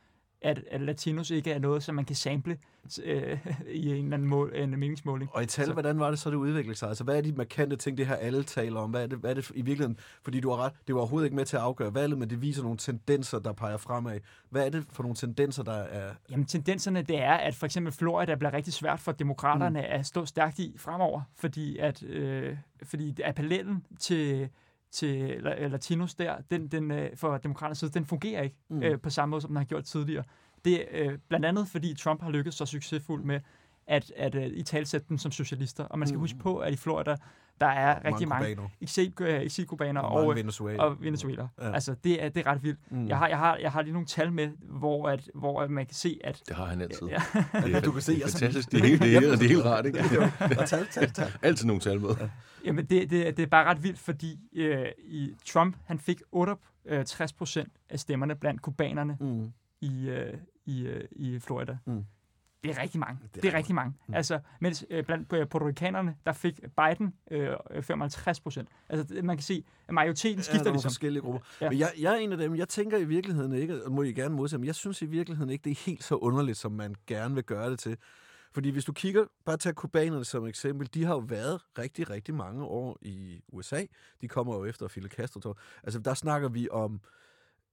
at, at latinos ikke er noget, som man kan sample øh, i en eller anden mål, en meningsmåling. Og i tal, Så- hvordan var det så, det udviklede sig? Altså, hvad er de markante ting, det her alle taler om? Hvad er det, hvad er det i virkeligheden? Fordi du har ret, det var overhovedet ikke med til at afgøre valget, men det viser nogle tendenser, der peger fremad. Hvad er det for nogle tendenser, der er... Jamen, tendenserne det er, at for eksempel Florida bliver rigtig svært for demokraterne mm. at stå stærkt i fremover, fordi at øh, fordi appellen til til la- latinos der, den, den øh, for demokraternes side, den fungerer ikke Mm. øh, på samme måde, som den har gjort tidligere. Det er øh, blandt andet, fordi Trump har lykkedes så succesfuldt med at, at uh, i talsætte dem som socialister. Og man skal Mm. huske på, at i Florida, der er rigtig mange kubaner, eksil, øh, og, og, mange Venezuela. og Venezuela. Ja. Ja. Altså, det er, det er ret vildt. Mm. Jeg, har, jeg, har, jeg har lige nogle tal med, hvor, at, hvor at man kan se, at Det har han altid. Ja. Det er, Du kan se, det er jeg- fantastisk. Det er helt, det er, det er helt rart, ikke? og tal, tal, tal. Altid nogle tal med. Jamen, det, det, det er bare ret vildt, fordi øh, i Trump, han fik 68 procent af stemmerne blandt kubanerne Mm. i, øh, i, øh, i Florida. Mm. Det er rigtig mange. Det er det er rigtig mange. Mm. Altså, mens øh, blandt øh, puertoricanerne, der fik Biden øh, 55 procent. Altså, det- man kan se, at majoriteten Ja, der skifter er nogle ligesom. forskellige grupper. Ja. Ja. Men jeg, jeg er en af dem, jeg tænker i virkeligheden ikke, og må I gerne modsætte, men jeg synes i virkeligheden ikke, det er helt så underligt, som man gerne vil gøre det til. Fordi hvis du kigger, bare tag kubanerne som eksempel, de har jo været rigtig, rigtig mange år i USA. De kommer jo efter Fidel Castro. tror. Altså, der snakker vi om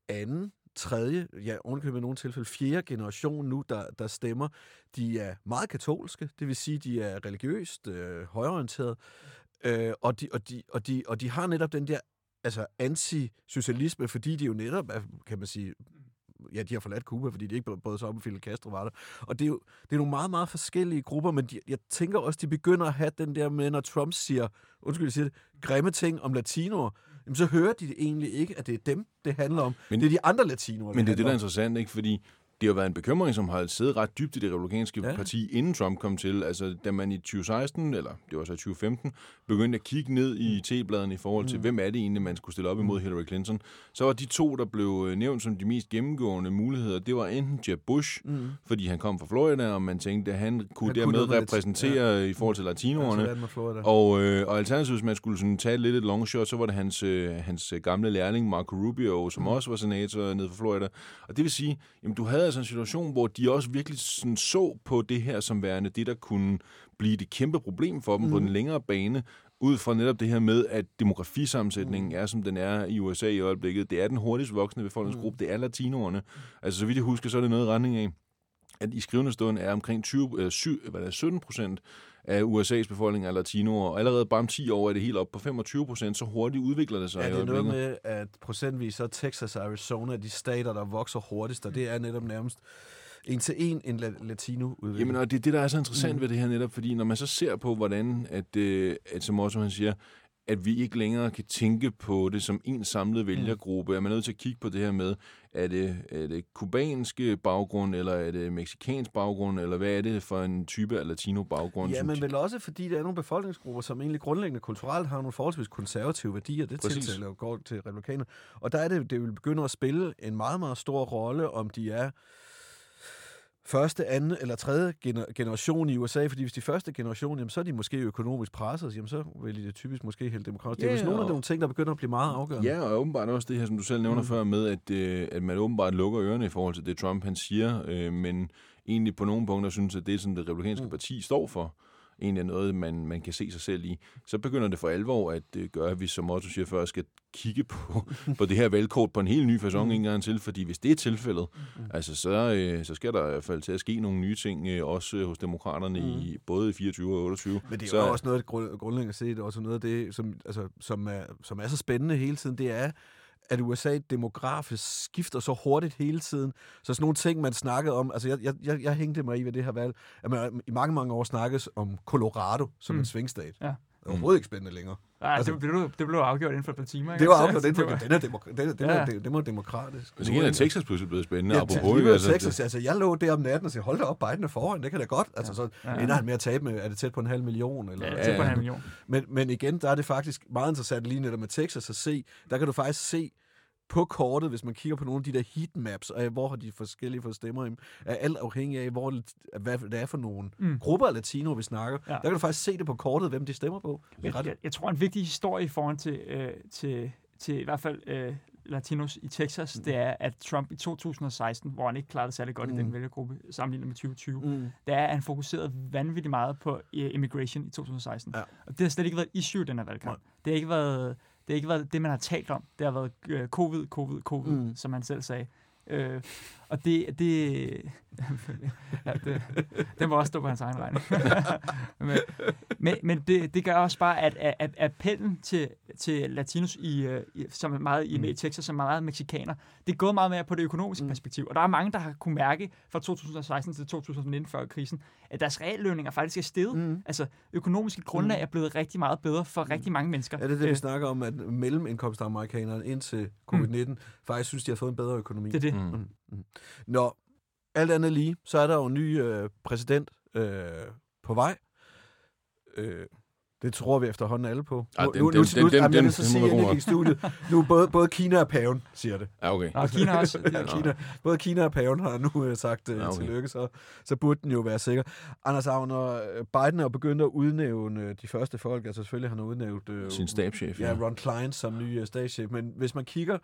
anden, tredje, ja, ovenikøbet i nogle tilfælde, fjerde generation nu, der, der stemmer. De er meget katolske, det vil sige, de er religiøst øh, højorienterede, øh, og, de, og, de, og, de, og de har netop den der altså anti-socialisme, fordi de jo netop er, kan man sige, ja, de har forladt Cuba, fordi de ikke brød sig om, Fidel Castro var der. Og det er jo det er nogle meget, meget forskellige grupper, men de, jeg tænker også, de begynder at have den der med, når Trump siger, undskyld, siger det, grimme ting om latinoer, jamen så hører de egentlig ikke, at det er dem, det handler om. Men, det er de andre latinoer, Men det er det, der er interessant, ikke? Fordi det har været en bekymring, som har siddet ret dybt i det republikanske Ja. parti, inden Trump kom til. Altså, da man i 2016, eller det var så i 2015, begyndte at kigge ned i T-bladene i forhold til, mm. hvem er det egentlig, man skulle stille op imod Hillary Clinton, så var de to, der blev øh, nævnt som de mest gennemgående muligheder, det var enten Jeb Bush, mm. fordi han kom fra Florida, og man tænkte, at han kunne Han kunne dermed med repræsentere ja. i forhold til om. latinoerne. Og, øh, og alternativt, hvis man skulle sådan tage lidt et long shot, så var det hans, øh, hans gamle lærling, Marco Rubio, som mm. også var senator nede fra Florida. Og det vil sige, jamen, du havde altså en situation, hvor de også virkelig sådan så på det her som værende det, der kunne blive det kæmpe problem for dem mm. på den længere bane, ud fra netop det her med, at demografisammensætningen er, som den er i USA i øjeblikket. Det er den hurtigst voksende befolkningsgruppe, det er latinoerne. Altså, så vidt jeg husker, så er det noget i retning af, at i skrivende stund er omkring 20, øh, 7, hvad er det, 17 procent af USA's befolkning er latinoer, og allerede bare om 10 år er det helt op på 25 procent, så hurtigt udvikler det sig Ja, det er noget med, at procentvis så Texas og Arizona de stater, der vokser hurtigst, og det er netop nærmest en til en en la- latino-udvikling. Jamen, og det er det, der er så interessant mm. ved det her netop, fordi når man så ser på, hvordan, at, øh, at som også han siger, at vi ikke længere kan tænke på det som en samlet vælgergruppe, er man nødt til at kigge på det her med, er det, er det kubanske baggrund, eller er det meksikansk baggrund, eller hvad er det for en type af latino-baggrund? Ja, men vel også fordi der er nogle befolkningsgrupper, som egentlig grundlæggende kulturelt har nogle forholdsvis konservative værdier. Det Præcis. tiltaler jo går til republikaner. Og der er det, det vil begynde at spille en meget, meget stor rolle, om de er første, anden eller tredje gener- generation i USA, fordi hvis de er første generation, jamen, så er de måske økonomisk presset, jamen, så vil de det typisk måske helt demokratisk. det er vist nogle af og- nogle ting, der begynder at blive meget afgørende. Ja, og åbenbart også det her, som du selv nævner Mm. før med, at, øh, at man åbenbart lukker ørerne i forhold til det, Trump han siger, øh, men egentlig på nogle punkter synes, at det, som det republikanske Mm. mm. parti står for, egentlig er noget, man, man kan se sig selv i. Så begynder det for alvor at øh, gøre, at vi, som Otto siger før, skal kigge på, på det her valgkort på en helt ny façon Mm. en gang til, fordi hvis det er tilfældet, altså så, øh, så skal der i hvert fald til at ske nogle nye ting, øh, også øh, hos demokraterne, Mm. i både i 24 og 28. Men det er så, jo også noget, grund- grundlæggende set, også noget af det, som, altså, som, er, som er så spændende hele tiden, det er, at USA demografisk skifter så hurtigt hele tiden. Så sådan nogle ting, man snakkede om, altså jeg, jeg, jeg, hængte mig i ved det her valg, at man i mange, mange år snakkes om Colorado som. Mm. en svingstat. Ja. Det er overhovedet ikke spændende længere. Nej, Altså- altså, det, blev, det blev afgjort inden for et par timer. ikke? Det var Så- afgjort, den, det var- den, er demok- den, er- den, er- Ja. den, den er demokratisk. Men så er Texas pludselig blevet spændende, Ja, apropos. ikke? altså, Altså, Texas, altså, jeg lå der om natten og sagde, hold da op, Biden er foran, det kan da godt. Altså, så Ja. ender han med at tabe med, er det tæt på en halv million? Eller? Ja, tæt på en halv million. Men, men igen, der er det faktisk meget interessant lige netop med Texas at se. Der kan du faktisk se på kortet, hvis man kigger på nogle af de der heatmaps, og hvor har de forskellige fået stemmer er alt afhængig af, hvor, det- hvad det er for nogle mm. Mm. grupper af latino, vi snakker. Ja. Der kan du faktisk se det på kortet, hvem de stemmer på. Jeg, jeg, jeg tror, en vigtig historie i forhold til, øh, til, til i hvert fald øh, latinos i Texas, Mm. det er, at Trump i 2016, hvor han ikke klarede det særlig godt mm. i Mm. den vælgergruppe, sammenlignet med 2020, mm. mm. det er, at han fokuserede vanvittigt meget på øh, immigration i 2016. Ja. Og det har slet ikke været et issue i den her valgkamp. Det har ikke været det, har ikke været det, man har talt om. Det har været øh, covid, covid, covid, Mm. som han selv sagde. Øh, og det, det, ja, det, den var også stå på hans egen regning. men men, men det, det gør også bare, at, at, at appellen til, til latinos, i, øh, i, som er meget i, Mm. i Texas, som er meget mexikaner, det er gået meget mere på det økonomiske Mm. mm. perspektiv. Og der er mange, der har kunne mærke fra 2016 til 2019 før krisen, at deres reallønninger faktisk er steget. Mm. Mm. Altså, økonomiske grundlag Mm. er blevet rigtig meget bedre for rigtig mange mennesker. Ja, det er det, vi Øh, snakker om, at mellemindkomstamerikanerne indtil covid-19 faktisk synes, de har fået en bedre økonomi. det er det. Mm. Mm. Nå, alt andet lige, så er der jo en ny øh, præsident øh, på vej. Øh, det tror vi efterhånden alle på. Ah, Nu- den- nu- den- nu- den- jamen, jeg den- vil så den må sige i studiet. Nu både, både Kina og paven, siger det. Ja, okay. Og Kina også. Ja, Kina, både Kina og paven har nu øh, sagt øh, Ja, okay. tillykke, så, så burde den jo være sikker. Anders Agner, øh, Biden er begyndt at udnævne de første folk, altså selvfølgelig har han udnævnt øh, Sin stabschef, ja, ja. Ron Klein som ny øh, statschef, men hvis man kigger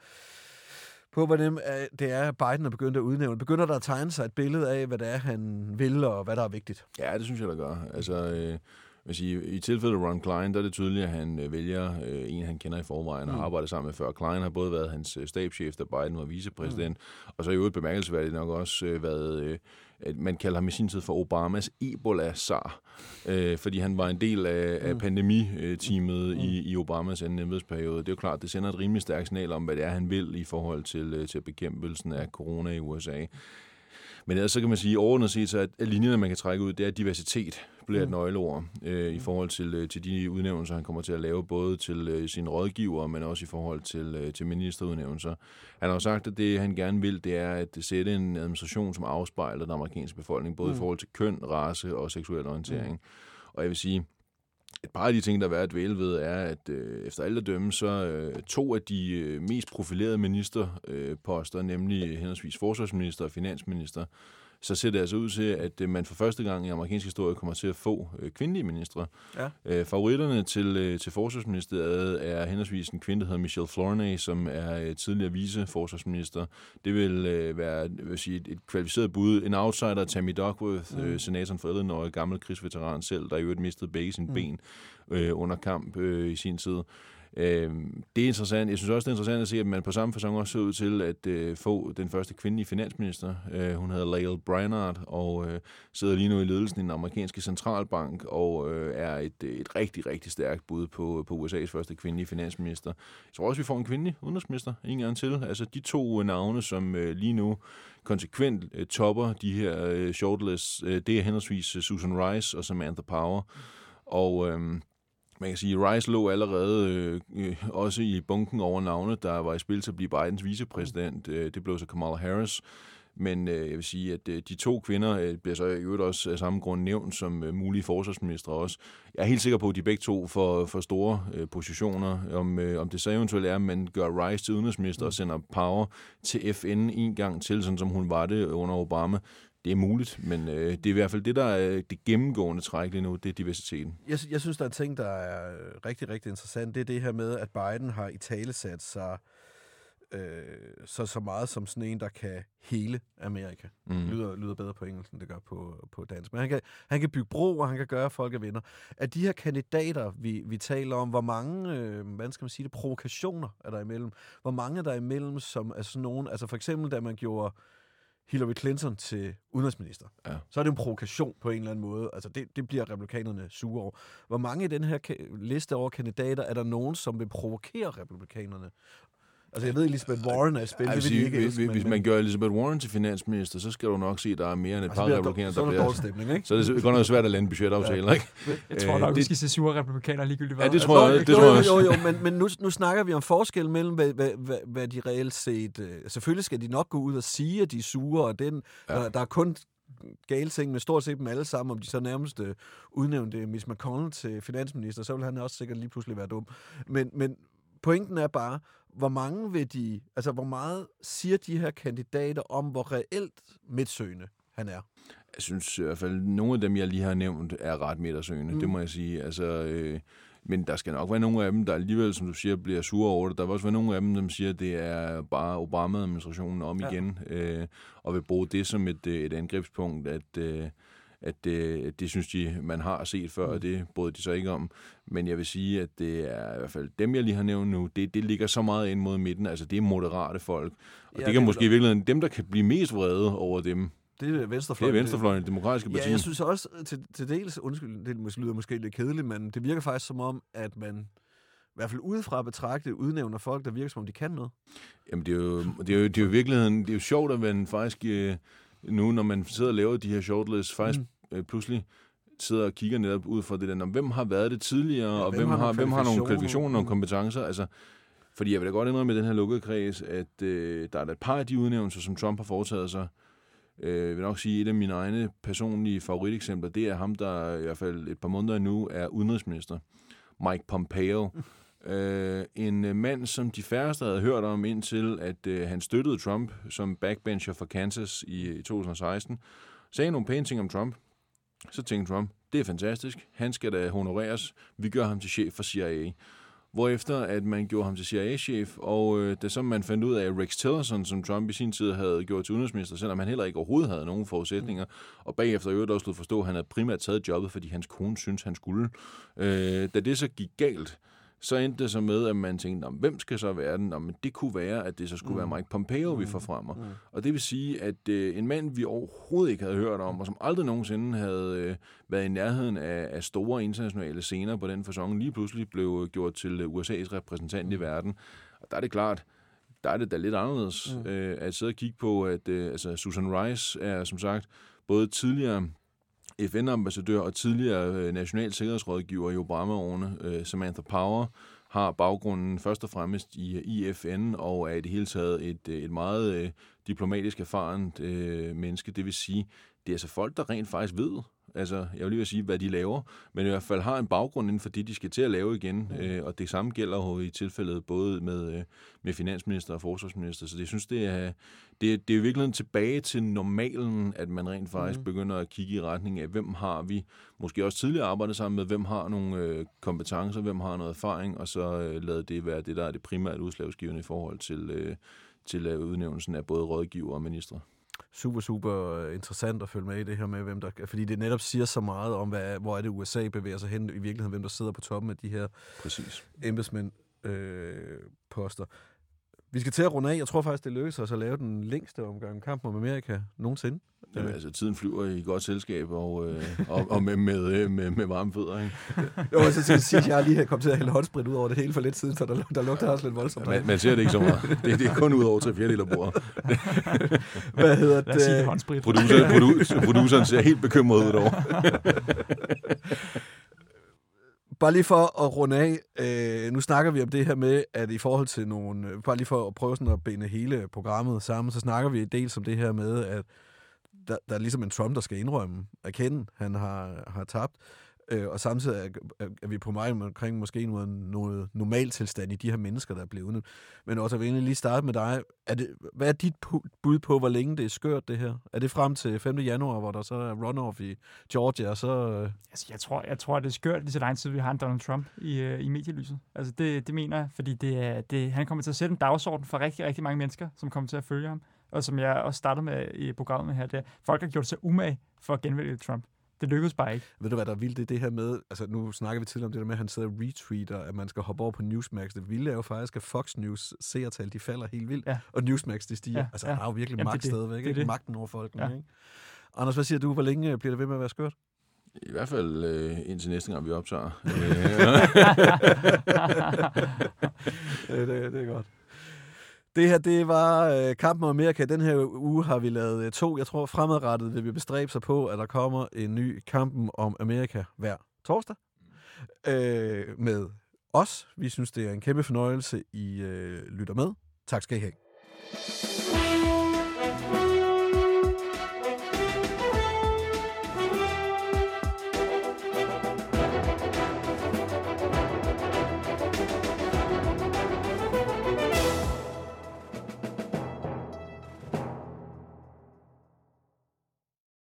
på, hvordan øh, det er, at Biden er begyndt at udnævne. Begynder der at tegne sig et billede af, hvad det er, han vil, og hvad der er vigtigt? Ja, det synes jeg, der gør. Altså, øh, vil sige, I tilfældet Ron Klein, der er det tydeligt, at han øh, vælger øh, en, han kender i forvejen og Mm. arbejder sammen med før. Klein har både været hans øh, stabschef, da Biden var vicepræsident, mm. og så i øvrigt bemærkelsesværdigt nok også øh, været, man kalder ham i sin tid for Obamas Ebola-sar, øh, fordi han var en del af, af Mm. pandemiteamet i, i Obamas anden embedsperiode. Det er jo klart, det sender et rimelig stærkt signal om, hvad det er, han vil i forhold til, øh, til bekæmpelsen af corona i USA. Men ellers så kan man sige, overordnet set, så at linjerne, man kan trække ud, det er diversitet bliver et Mm. nøgleord øh, i forhold til, øh, til de udnævnelser, han kommer til at lave, både til øh, sine rådgiver, men også i forhold til, øh, til ministerudnævnelser. Han har jo sagt, at det, han gerne vil, det er at sætte en administration, som afspejler den amerikanske befolkning, både Mm. i forhold til køn, race og seksuel orientering. Og jeg vil sige, et par af de ting, der er værd at dvæle ved, er, at øh, efter alle at dømme, så øh, to af de øh, mest profilerede ministerposter, øh, nemlig henholdsvis forsvarsminister og finansminister, så ser det altså ud til, at øh, man for første gang i amerikansk historie kommer til at få øh, kvindelige ministre. Ja. Øh, favoritterne til, øh, til forsvarsministeriet er henholdsvis en kvinde, der hedder Michelle Flournoy, som er øh, tidligere viceforsvarsminister. Det vil øh, være vil sige, et, et kvalificeret bud. En outsider, Tammy Duckworth, mm. øh, senatoren for Illinois, gammel krigsveteran selv, der i øvrigt mistede begge sine mm. ben øh, under kamp øh, i sin tid. Øh, det er interessant. Jeg synes også, det er interessant at se, at man på samme fasong også ser ud til at øh, få den første kvindelige finansminister. Øh, hun hedder Lael Brainard og øh, sidder lige nu i ledelsen i den amerikanske centralbank og øh, er et, øh, et rigtig, rigtig stærkt bud på, øh, på USA's første kvindelige finansminister. Jeg tror også, vi får en kvindelig udenrigsminister en gang til. Altså de to øh, navne, som øh, lige nu konsekvent øh, topper de her øh, shortlists, øh, det er henholdsvis øh, Susan Rice og Samantha Power. Og øh, man kan sige, Rice lå allerede øh, øh, også i bunken over navne, der var i spil til at blive Bidens vicepræsident. Øh, det blev så Kamala Harris. Men øh, jeg vil sige, at øh, de to kvinder øh, bliver så i øvrigt også af samme grund nævnt som øh, mulige forsvarsministre også. Jeg er helt sikker på, at de begge to får, for store øh, positioner. Om, øh, om det så eventuelt er, at man gør Rice til udenrigsminister og sender Power til FN en gang til, sådan som hun var det under Obama. Det er muligt, men øh, det er i hvert fald det, der er det gennemgående træk lige nu, det er diversiteten. Jeg, jeg synes, der er en ting, der er øh, rigtig, rigtig interessant. Det er det her med, at Biden har i talesat sig øh, så, så meget som sådan en, der kan hele Amerika. Mm. Lyder, lyder bedre på engelsk, end det gør på, på dansk. Men han kan, han kan bygge bro, og han kan gøre, at folk er venner. Af de her kandidater, vi, vi taler om, hvor mange, øh, hvad skal man sige det, provokationer er der imellem? Hvor mange er der imellem, som er sådan nogen, altså for eksempel, da man gjorde Hillary Clinton til udenrigsminister, Ja. så er det en provokation på en eller anden måde. Altså det, det bliver republikanerne sure over. Hvor mange i den her liste over kandidater er der nogen, som vil provokere republikanerne? Altså jeg ved, Elizabeth Warren er i spil, Ej, det hvis, vil de ikke hvis, elske, hvis, men- man gør Elizabeth Warren til finansminister, så skal du nok se, at der er mere end et altså, par bliver der- republikanere, så er der der bliver... dårlig stemning, ikke? Så er det godt nok svært at lande budgetaftaler, ikke? Jeg tror Øh, nok, vi det- skal se sure republikanere ligegyldigt hvad. Ja, det tror jeg, det tror jeg jo, også. jo, jo, men, men nu, nu snakker vi om forskel mellem, hvad, hvad, hvad, hvad de reelt set... Øh, selvfølgelig skal de nok gå ud og sige, at de er sure, og den, Ja. ja. der, der er kun gale ting med stort set dem alle sammen, om de så nærmest øh, udnævnte Miss McConnell til finansminister, så vil han også sikkert lige pludselig være dum. Men, men pointen er bare, hvor mange vil de, altså hvor meget siger de her kandidater om, hvor reelt midtsøgende han er? Jeg synes i hvert fald, nogle af dem, jeg lige har nævnt, er ret midtersøgende. Mm. Det må jeg sige. Altså, øh, men der skal nok være nogle af dem, der alligevel, som du siger, bliver sure over det. Der vil også være nogle af dem, som siger, at det er bare Obama-administrationen om Ja. igen, øh, og vil bruge det som et, øh, et angrebspunkt, at... Øh, at det, det synes de, man har set før, og det bryder de så ikke om. Men jeg vil sige, at det er i hvert fald dem, jeg lige har nævnt nu, det, det ligger så meget ind mod midten. Altså, det er moderate folk. Og Ja, det det kan er måske i virkeligheden, dem, der kan blive mest vrede over dem, Det er det venstrefløjen. er venstrefløjen, det demokratiske parti. Ja, jeg synes også til, til dels, undskyld, det måske lyder måske lidt kedeligt, men det virker faktisk som om, at man i hvert fald udefra betragtet udnævner folk, der virker som om de kan noget. Jamen, det er jo, det er jo, det er jo i virkeligheden, det er jo sjovt, at man faktisk øh, nu, når man sidder og laver de her shortlists, faktisk mm. Øh, pludselig sidder og kigger netop ud fra det der, hvem har været det tidligere, Ja, og hvem hvem har hvem har nogle kvalifikationer? og Mm. kompetencer. Altså, fordi jeg vil da godt indrømme med den her lukkede kreds, at øh, der er da et par af de udnævnelser, som Trump har foretaget sig. Øh, jeg vil nok sige, at et af mine egne personlige favoriteksempler, det er ham, der i hvert fald et par måneder nu er udenrigsminister. Mike Pompeo. Øh, en øh, mand, som de færreste havde hørt om indtil, at øh, han støttede Trump som backbencher for Kansas i, i 2016. Sagde nogle pæne ting om Trump. Så tænkte Trump, det er fantastisk. Han skal da honoreres. Vi gør ham til chef for CIA. hvorefter at man gjorde ham til CIA-chef, og øh, da så man fandt ud af, at Rex Tillerson, som Trump i sin tid havde gjort til udenrigsminister, selvom han heller ikke overhovedet havde nogen forudsætninger, og bagefter i øvrigt også lod forstå, at han havde primært taget jobbet, fordi hans kone syntes, han skulle. Øh, da det så gik galt, så endte det så med, at man tænkte, "Nå, hvem skal så være den? Nå, men det kunne være, at det så skulle mm. være Mike Pompeo, vi forfremmer. Mm. Og det vil sige, at øh, en mand, vi overhovedet ikke havde hørt om, og som aldrig nogensinde havde øh, været i nærheden af, af store internationale scener på den fasong, lige pludselig blev gjort til USA's repræsentant i verden. Og der er det klart, der er det da lidt anderledes mm. øh, at sidde og kigge på, at øh, altså Susan Rice er som sagt både tidligere FN-ambassadør og tidligere øh, national sikkerhedsrådgiver i Obama-årene, øh, Samantha Power, har baggrunden først og fremmest i, i FN og er i det hele taget et, øh, et meget diplomatisk erfarent øh, menneske. Det vil sige, det er altså folk, der rent faktisk ved, altså jeg vil lige vil sige, hvad de laver, men i hvert fald har en baggrund inden for det, de skal til at lave igen, øh, og det samme gælder jo i tilfældet både med, øh, med finansminister og forsvarsminister, så det, synes, det er, det, er- det er i virkeligheden tilbage til normalen, at man rent faktisk mm. begynder at kigge i retning af, hvem har vi måske også tidligere arbejdet sammen med, hvem har nogle øh, kompetencer, hvem har noget erfaring, og så øh, lade det være det, der er det primært udslagsgivende i forhold til, øh, til øh, udnævnelsen af både rådgiver og ministre. Super, super øh, interessant at følge med i det her med, hvem der... Fordi det netop siger så meget om, hvad, hvor er det USA bevæger sig hen i virkeligheden, hvem der sidder på toppen af de her Præcis. embedsmænd øh, poster. Vi skal til at runde af. Jeg tror faktisk, det lykkes os at lave den længste omgang kamp om Amerika nogensinde. Jamen, altså, tiden flyver i godt selskab og, øh, og, og med, med, øh, med, med varme fødder. Ikke? Jo, så skal jeg sige, at jeg lige har kommet til at hælde håndsprit ud over det hele for lidt siden, så der, der lugter også lidt voldsomt. Man, man ser det ikke så meget. Det, det er kun ud over tre fjerdedel af bordet. Hvad hedder Lad os sige det det? håndsprit. Producer, produ, produceren ser helt bekymret ud derovre. Bare lige for at runde af, øh, nu snakker vi om det her med, at i forhold til nogle, øh, bare lige for at prøve sådan at binde hele programmet sammen, så snakker vi dels om det her med, at der, der er ligesom en Trump, der skal indrømme, erkende, han har, har tabt, øh, og samtidig er, er, er vi på vej omkring måske noget, noget normaltilstand i de her mennesker, der er blevet udnyttet. Men også, jeg vil egentlig lige starte med dig. Er det, hvad er dit bud på, hvor længe det er skørt, det her? Er det frem til 5. januar, hvor der så er runoff i Georgia, og så... Øh, Altså, jeg tror, jeg tror, det er skørt lige så lang tid, vi har en Donald Trump i, øh, i medielyset. Altså, det, det mener jeg, fordi det er, det, han kommer til at sætte en dagsorden for rigtig, rigtig mange mennesker, som kommer til at følge ham. Og som jeg også startede med i programmet her, det er, folk har gjort sig umage for at genvælge Trump. Det lykkedes bare ikke. Ved du, hvad der er vildt? Det er det her med, altså nu snakker vi tidligere om det der med, at han sidder og retweeter, at man skal hoppe over på Newsmax. Det vilde er jo faktisk, at Fox News seertal, de falder helt vildt, Ja. og Newsmax, de stiger. Ja, altså, ja. han har jo virkelig Jamen, det er magt det. stadigvæk, Det er ikke? det. Magten over folkene, Ja. ikke? Anders, hvad siger du? Hvor længe bliver det ved med at være skørt? I hvert fald øh, indtil næste gang, vi optager. Øh, det, det, det er godt. Det her, det var øh, Kampen om Amerika. Den her uge har vi lavet øh, to. Jeg tror, fremadrettet vil vi bestræbe sig på, at der kommer en ny Kampen om Amerika hver torsdag. Øh, med os. Vi synes, det er en kæmpe fornøjelse, I øh, lytter med. Tak skal I have.